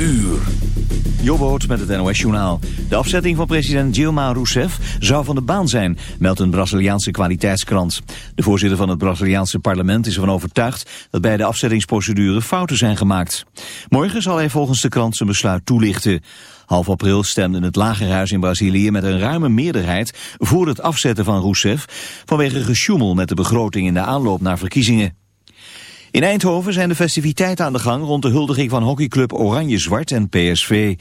uur. Jobboot met het NOS-journaal. De afzetting van president Dilma Rousseff zou van de baan zijn, meldt een Braziliaanse kwaliteitskrant. De voorzitter van het Braziliaanse parlement is ervan overtuigd dat bij de afzettingsprocedure fouten zijn gemaakt. Morgen zal hij volgens de krant zijn besluit toelichten. Half april stemde het Lagerhuis in Brazilië met een ruime meerderheid voor het afzetten van Rousseff vanwege gesjoemel met de begroting in de aanloop naar verkiezingen. In Eindhoven zijn de festiviteiten aan de gang rond de huldiging van hockeyclub Oranje-Zwart en PSV.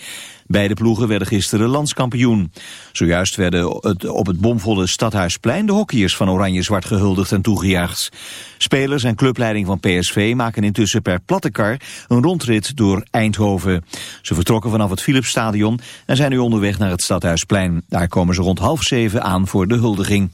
Beide ploegen werden gisteren landskampioen. Zojuist werden het, op het bomvolle Stadhuisplein de hockeyers van Oranje-Zwart gehuldigd en toegejuicht. Spelers en clubleiding van PSV maken intussen per plattekar een rondrit door Eindhoven. Ze vertrokken vanaf het Philipsstadion en zijn nu onderweg naar het Stadhuisplein. Daar komen ze rond half zeven aan voor de huldiging.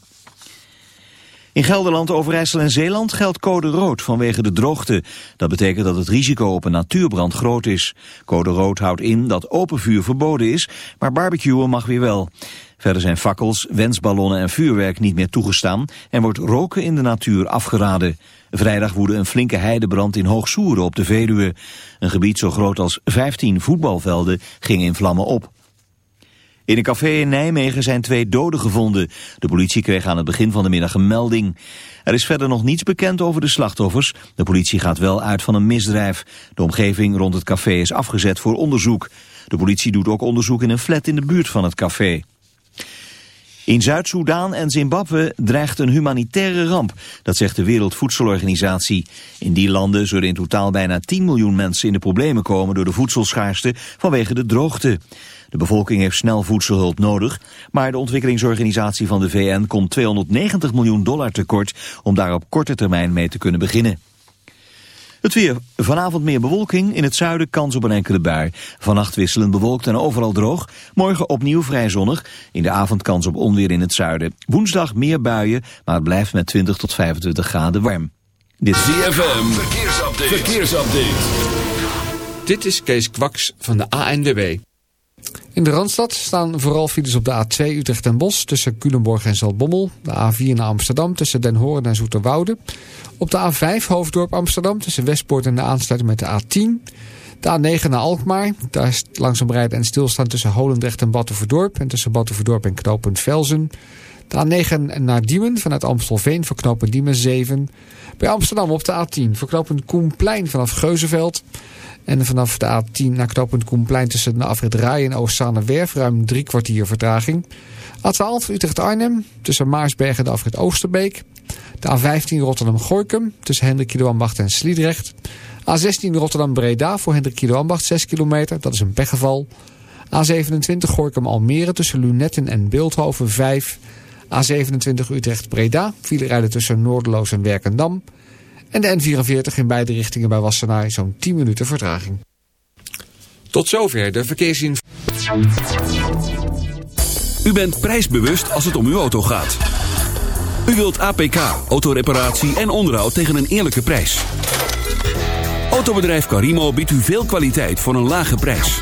In Gelderland, Overijssel en Zeeland geldt code rood vanwege de droogte. Dat betekent dat het risico op een natuurbrand groot is. Code rood houdt in dat open vuur verboden is, maar barbecuen mag weer wel. Verder zijn fakkels, wensballonnen en vuurwerk niet meer toegestaan en wordt roken in de natuur afgeraden. Vrijdag woedde een flinke heidebrand in Hoogsoeren op de Veluwe. Een gebied zo groot als 15 voetbalvelden ging in vlammen op. In een café in Nijmegen zijn twee doden gevonden. De politie kreeg aan het begin van de middag een melding. Er is verder nog niets bekend over de slachtoffers. De politie gaat wel uit van een misdrijf. De omgeving rond het café is afgezet voor onderzoek. De politie doet ook onderzoek in een flat in de buurt van het café. In Zuid-Soedan en Zimbabwe dreigt een humanitaire ramp, dat zegt de Wereldvoedselorganisatie. In die landen zullen in totaal bijna 10 miljoen mensen in de problemen komen door de voedselschaarste vanwege de droogte. De bevolking heeft snel voedselhulp nodig, maar de ontwikkelingsorganisatie van de VN komt 290 miljoen dollar tekort om daar op korte termijn mee te kunnen beginnen. Het weer. Vanavond meer bewolking. In het zuiden kans op een enkele bui. Vannacht wisselend bewolkt en overal droog. Morgen opnieuw vrij zonnig. In de avond kans op onweer in het zuiden. Woensdag meer buien, maar het blijft met 20 tot 25 graden warm. Dit is ZFM. Verkeersupdate. Verkeersupdate. Dit is Kees Kwaks van de ANWB. In de Randstad staan vooral files op de A2 Utrecht en Bos tussen Culemborg en Zaltbommel. De A4 naar Amsterdam tussen Den Hoorn en Zoeterwoude. Op de A5 Hoofddorp Amsterdam tussen Westpoort en de aansluiting met de A10. De A9 naar Alkmaar. Daar is langzaam rijden en stilstaan tussen Holendrecht en Battenverdorp. En tussen Battenverdorp en knooppunt Velzen. De A9 naar Diemen vanuit Amstelveen voor knooppunt Diemen 7. Bij Amsterdam op de A10 voor knooppunt Koenplein vanaf Geuzenveld. En vanaf de A10 naar knooppunt Koenplein tussen de afrit Rij en Werf ruim drie kwartier vertraging. A12 Utrecht-Arnhem tussen Maarsberg en de afrit Oosterbeek. De A15 Rotterdam-Gorkum tussen Hendrik Ambacht en Sliedrecht. A16 Rotterdam-Breda voor Hendrik Ambacht 6 kilometer, dat is een pechgeval. A27 Gorkum-Almere tussen Lunetten en Beeldhoven 5. A27 Utrecht-Breda, file rijden tussen Noordeloos en Werkendam. En de N44 in beide richtingen bij Wassenaar zo'n 10 minuten vertraging. Tot zover de verkeersinformatie. U bent prijsbewust als het om uw auto gaat. U wilt APK, autoreparatie en onderhoud tegen een eerlijke prijs. Autobedrijf Carimo biedt u veel kwaliteit voor een lage prijs.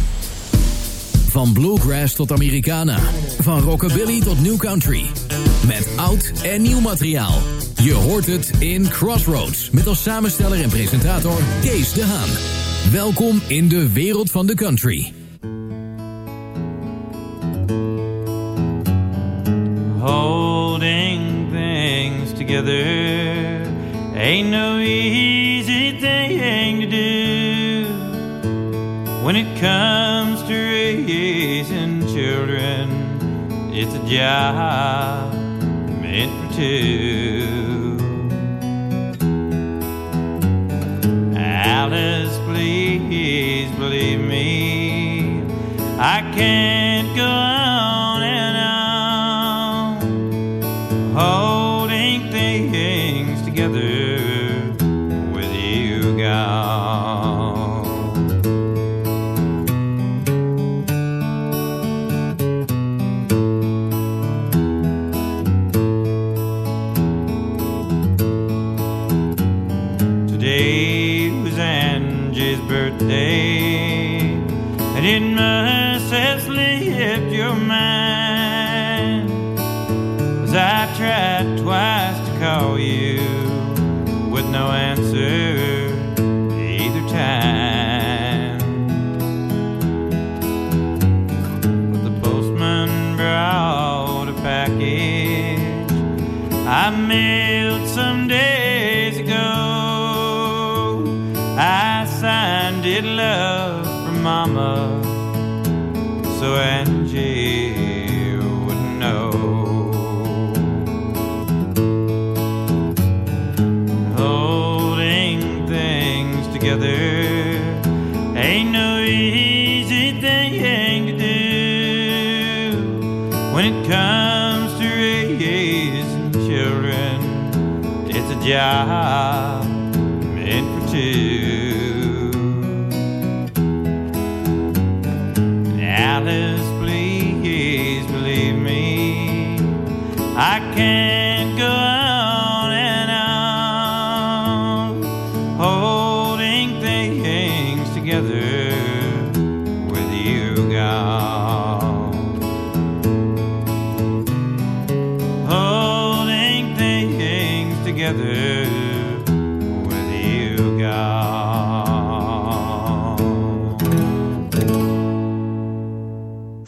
Van bluegrass tot Americana. Van rockabilly tot new country. Met oud en nieuw materiaal. Je hoort het in Crossroads. Met als samensteller en presentator Kees de Haan. Welkom in de wereld van de country. holding things together ain't no easy thing to do when it comes It's a job meant for two. Alice, please believe me. I can't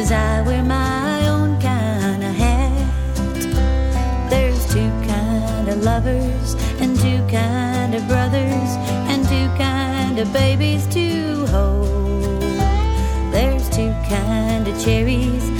Cause I wear my own kind of hat. There's two kind of lovers and two kind of brothers and two kind of babies to hold. There's two kind of cherries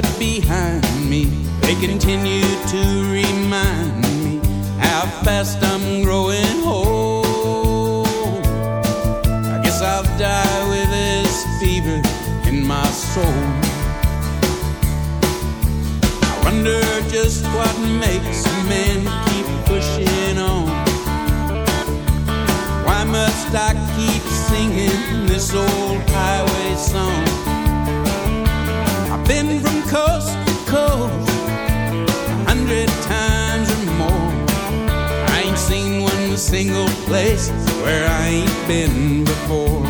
put behind me. They continue to remind me how fast I'm growing old. I guess I'll die with this fever in my soul. I wonder just what makes a man keep pushing on. Why must I keep singing this old highway song? Been coast to coast a hundred times or more. I ain't seen one single place where I ain't been before.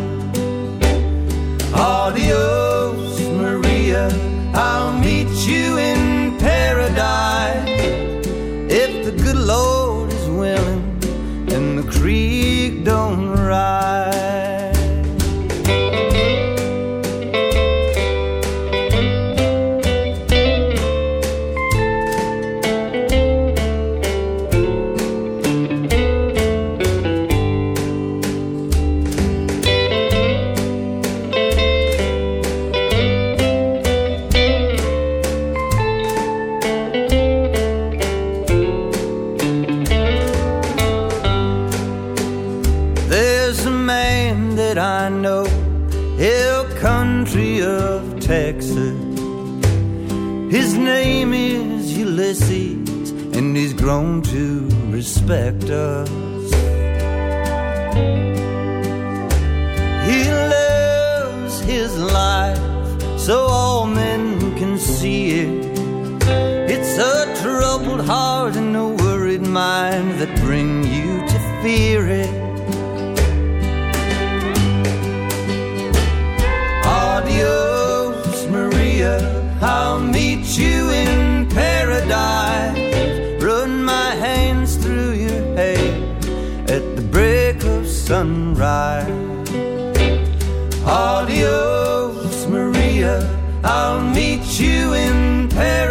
I'll meet you in paradise. If the good Lord is willing and the creek don't rise. Respect us. He lives his life so all men can see it. It's a troubled heart and a worried mind that bring you to fear it. Adios, Maria. I'll meet you in paradise. Run my hands hair at the break of sunrise. Adios, Maria. I'll meet you in paradise.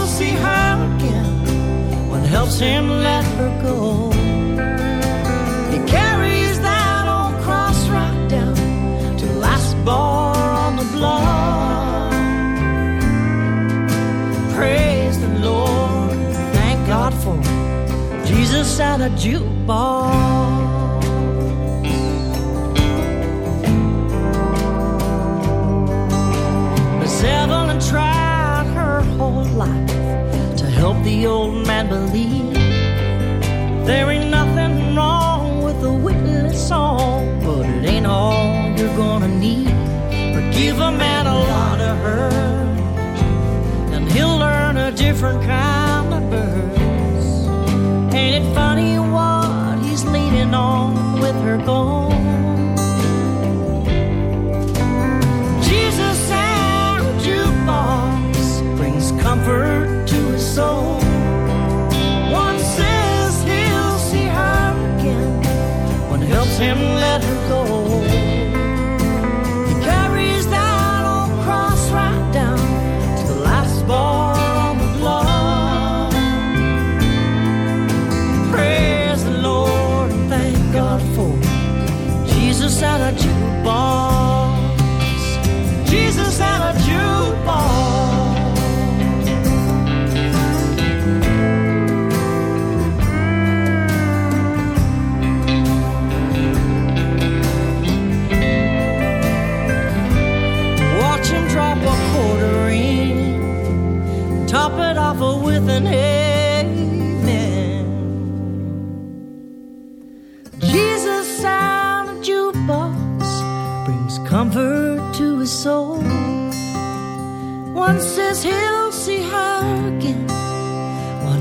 see her again. One helps him let her go. He carries that old cross right down to last bar on the block. Praise the Lord, thank God for Jesus and a jukebox. Help the old man believe there ain't nothing wrong with a witness song, but it ain't all you're gonna need. Forgive a man a lot of hurt, and he'll learn a different kind of birds. Ain't it funny what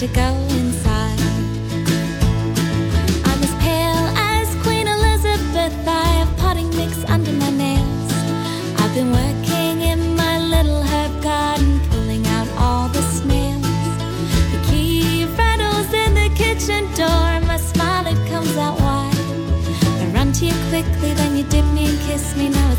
to go inside. I'm as pale as Queen Elizabeth. I have potting mix under my nails. I've been working in my little herb garden, pulling out all the snails. The key rattles in the kitchen door, my smile it comes out wide. I run to you quickly, then you dip me and kiss me. Now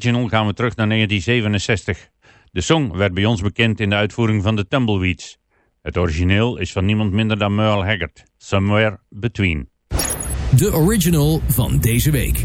original gaan we terug naar 1967. De song werd bij ons bekend in de uitvoering van de Tumbleweeds. Het origineel is van niemand minder dan Merle Haggard, Somewhere Between. De original van deze week.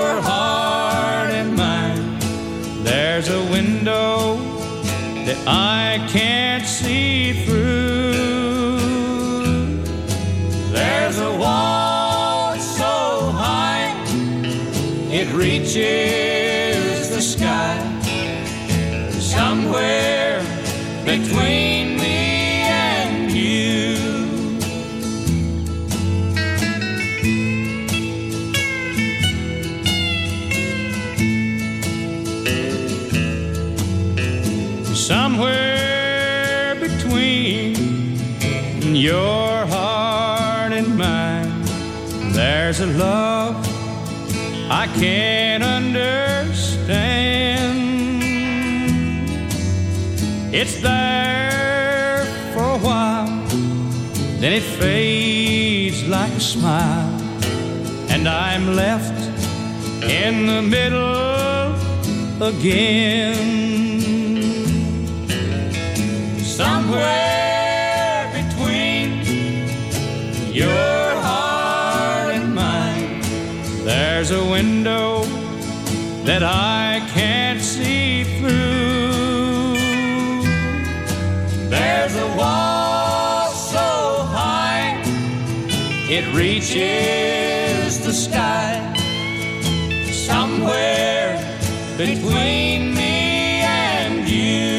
I can't see through. There's a wall so high it reaches It's there for a while, then it fades like a smile, and I'm left in the middle again. Somewhere between your heart and mine, there's a window that I reaches the sky. Somewhere between me and you.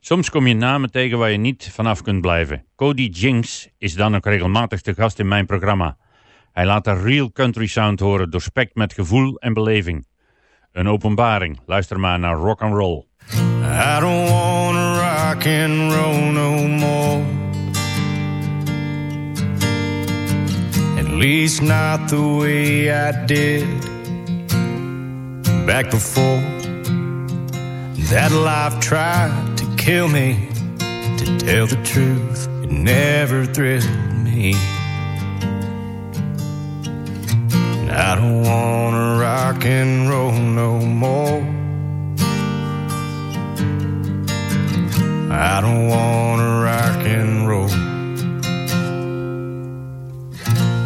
Soms kom je namen tegen waar je niet vanaf kunt blijven. Cody Jinks is dan ook regelmatig te gast in mijn programma. Hij laat een real country sound horen, doorspekt met gevoel en beleving. Een openbaring. Luister maar naar rock and roll. I don't wanna rock and roll no more. At least not the way I did back before. That life tried to kill me. To tell the truth, it never thrilled me. And I don't wanna rock and roll no more. I don't wanna rock and roll.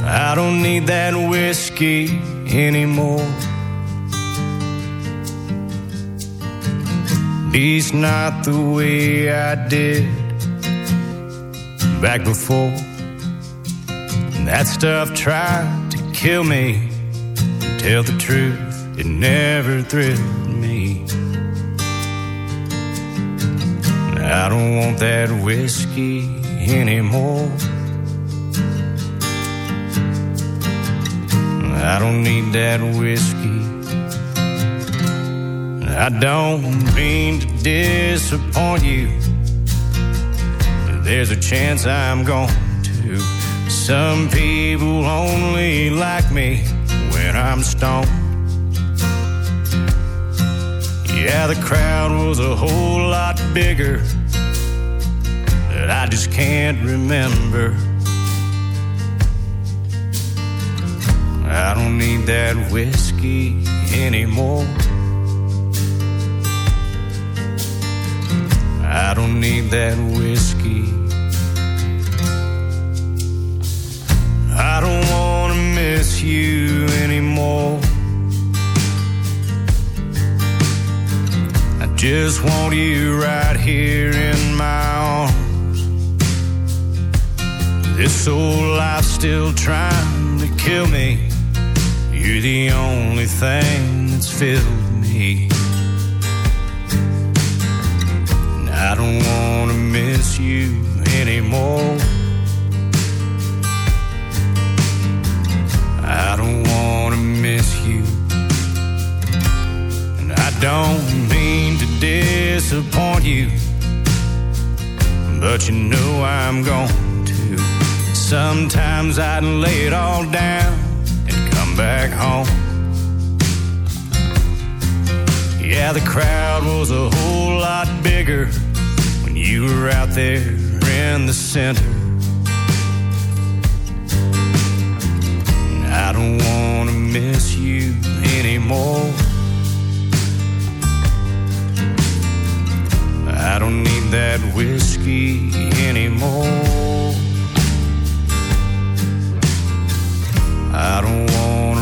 I don't need that whiskey anymore. At least not the way I did back before. That stuff tried to kill me. Tell the truth, it never thrilled me. I don't want that whiskey anymore. I don't need that whiskey. I don't mean to disappoint you. There's a chance I'm going to. Some people only like me when I'm stoned. Yeah, the crowd was a whole lot bigger that I just can't remember. I don't need that whiskey anymore. I don't need that whiskey. Miss you anymore. I just want you right here in my arms. This old life's still trying to kill me. You're the only thing that's filled me. And I don't want to miss you anymore. Miss you. And I don't mean to disappoint you. But you know I'm going to. Sometimes I'd lay it all down and come back home. Yeah, the crowd was a whole lot bigger when you were out there in the center. I don't want to miss you anymore. I don't need that whiskey anymore. I don't want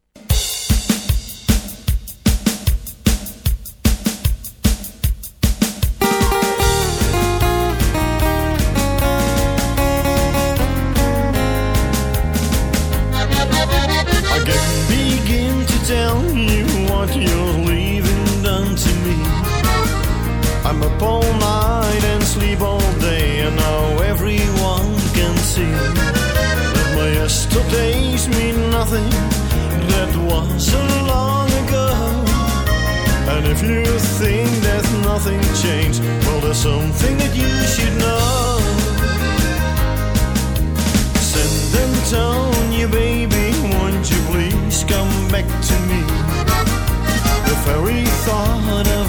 Thought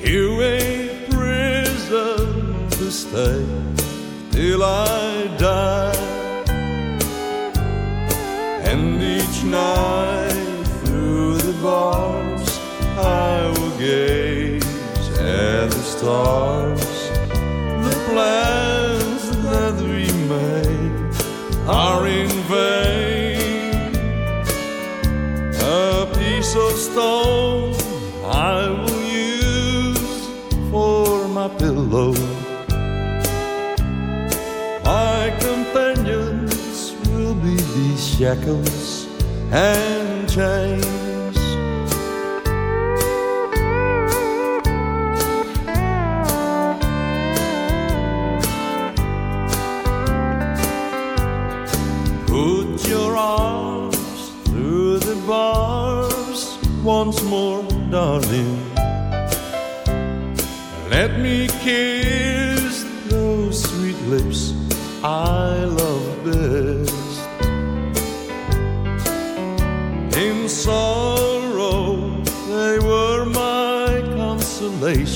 You ain't prison to stay till I die. And each night through the bars I will gaze at the stars. shackles and chains. Put your arms through the bars once more, darling. Let me kiss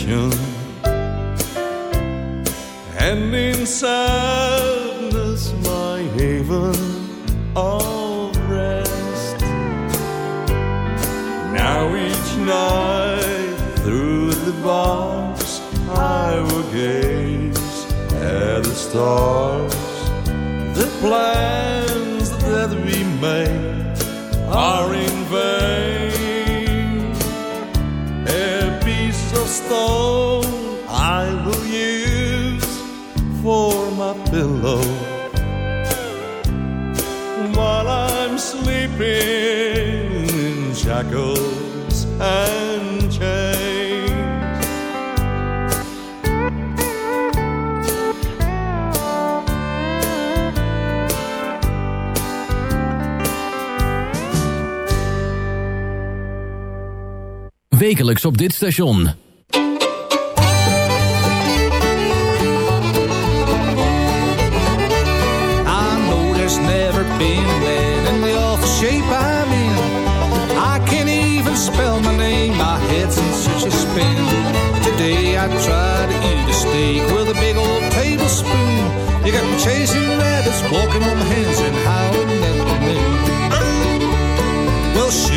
passion And in sadness my haven of rest. Now each night through the bars I will gaze at the stars. The plans that we made soul I will use for my pillow while I'm sleeping in shackles and chains. Wekelijks op dit station.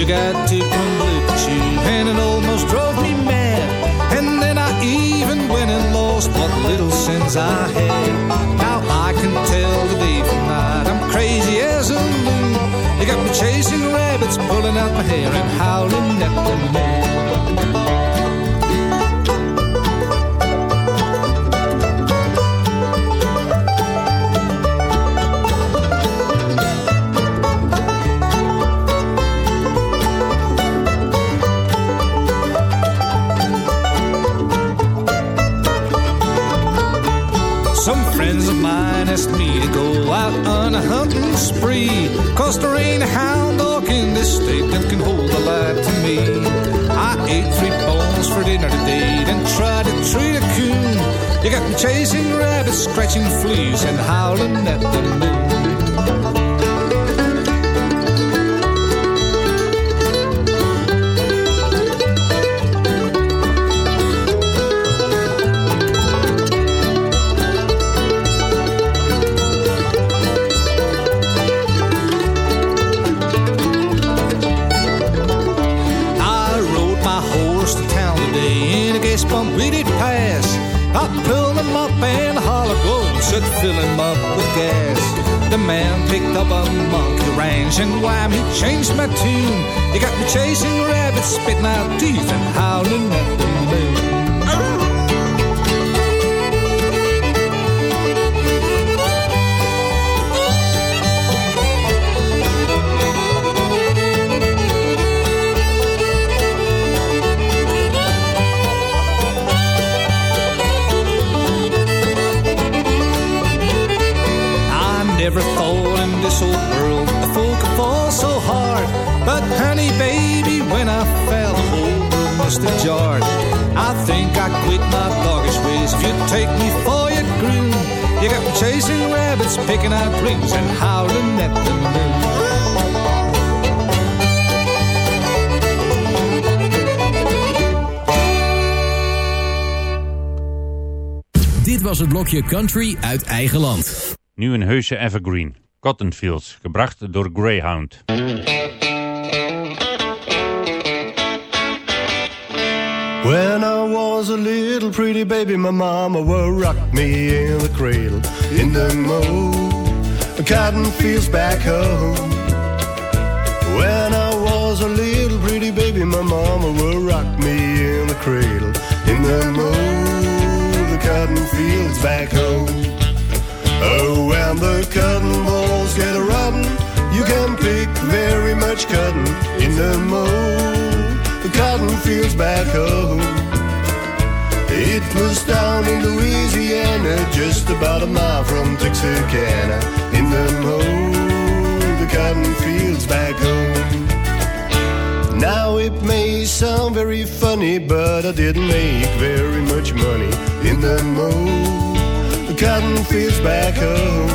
One look at you and it almost drove me mad. And then I even went and lost what little sins I had. Now I can tell the day from night. I'm crazy as a loon. You got me chasing rabbits, pulling out my hair and howling at the moon. Cause there ain't a hound dog in this state that can hold a light to me. I ate three bones for dinner today, then tried to treat a coon. You got me chasing rabbits, scratching fleas, and howling at the moon. Ranch and wham, he changed my tune. He got me chasing rabbits, spitting out teeth and howling at the moon. You take me for your groom, you got me chasing rabbits, picking out rings, and howling at the moon. Dit was het blokje Country uit eigen land. Nu een heuse evergreen. Cotton Fields, gebracht door Greyhound. When I was a little pretty baby, my mama would rock me in the cradle in the mow the cotton fields back home. When I was a little pretty baby, my mama would rock me in the cradle in the mow the cotton fields back home. Oh, when the cotton balls get a rotten, you can pick very much cotton in the mow the cotton fields back home. Was down in Louisiana, just about a mile from Texarkana, in the mow the cotton fields back home. Now it may sound very funny, but I didn't make very much money in the mow the cotton fields back home.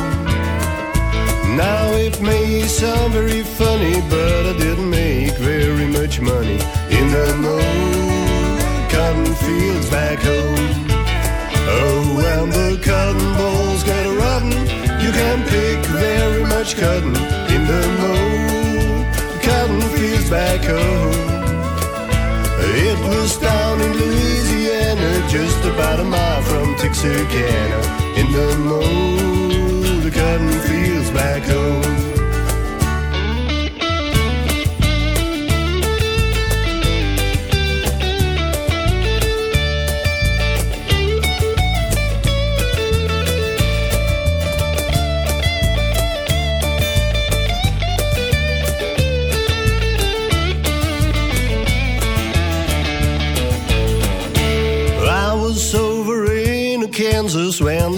Now it may sound very funny, but I didn't make very much money in the mow cotton fields back home. Oh, when the cotton balls get rotten, you can pick very much cotton in the mow cotton fields back home. It was down in Louisiana, just about a mile from Texarkana, in the mow the cotton fields back home.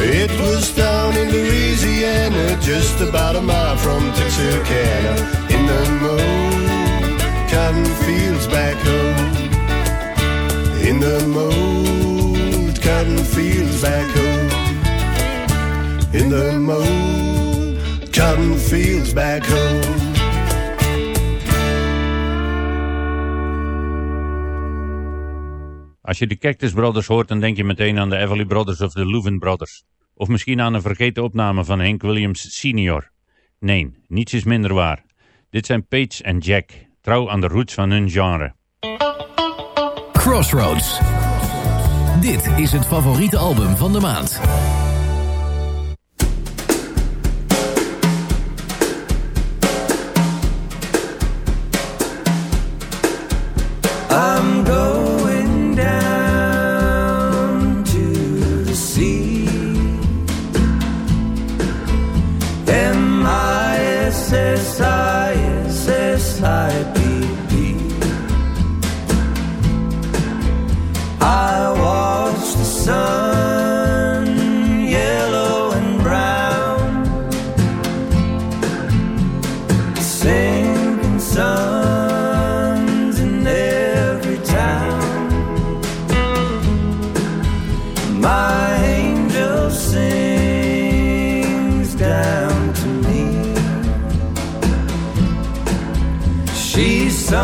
It was down in Louisiana, just about a mile from Texarkana. In the mold, cotton fields back home. In the mold, cotton fields back home. In the mold, cotton fields back home. Als je de Cactus Brothers hoort, dan denk je meteen aan de Everly Brothers of de Leuven Brothers. Of misschien aan een vergeten opname van Hank Williams Sr. Nee, niets is minder waar. Dit zijn Paige en Jack, trouw aan de roots van hun genre. Crossroads. Dit is het favoriete album van de maand. She's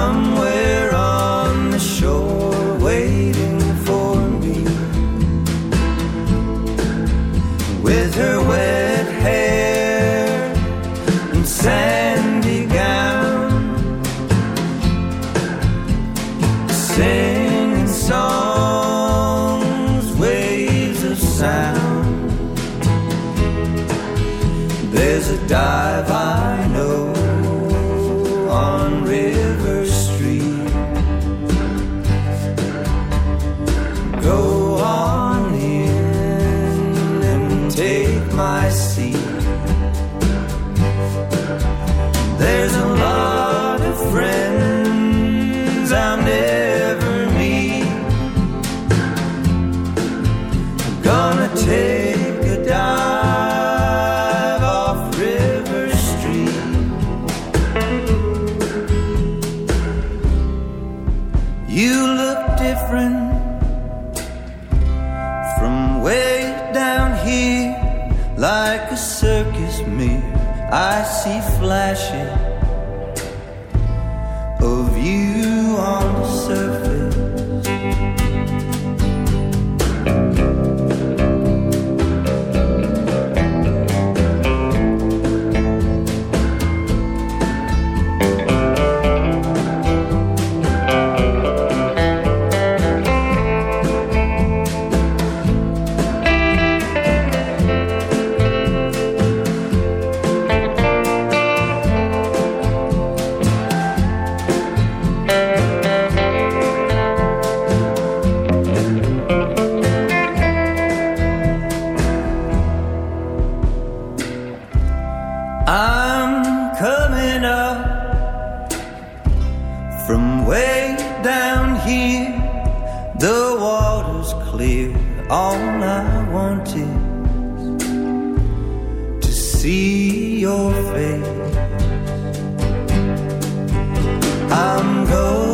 All I want is to see your face. I'm going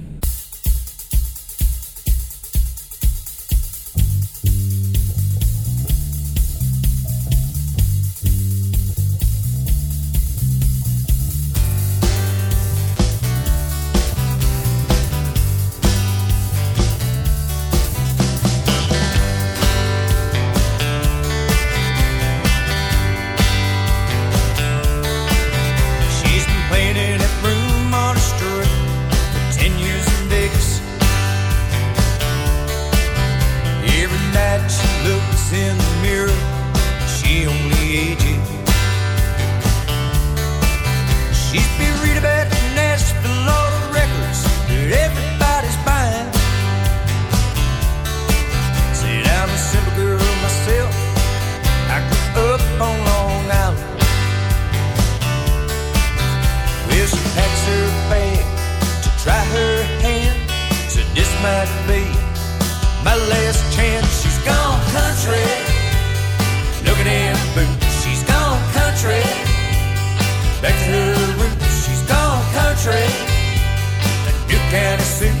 hei de Back to her roots, she's gone country. And you can't assume.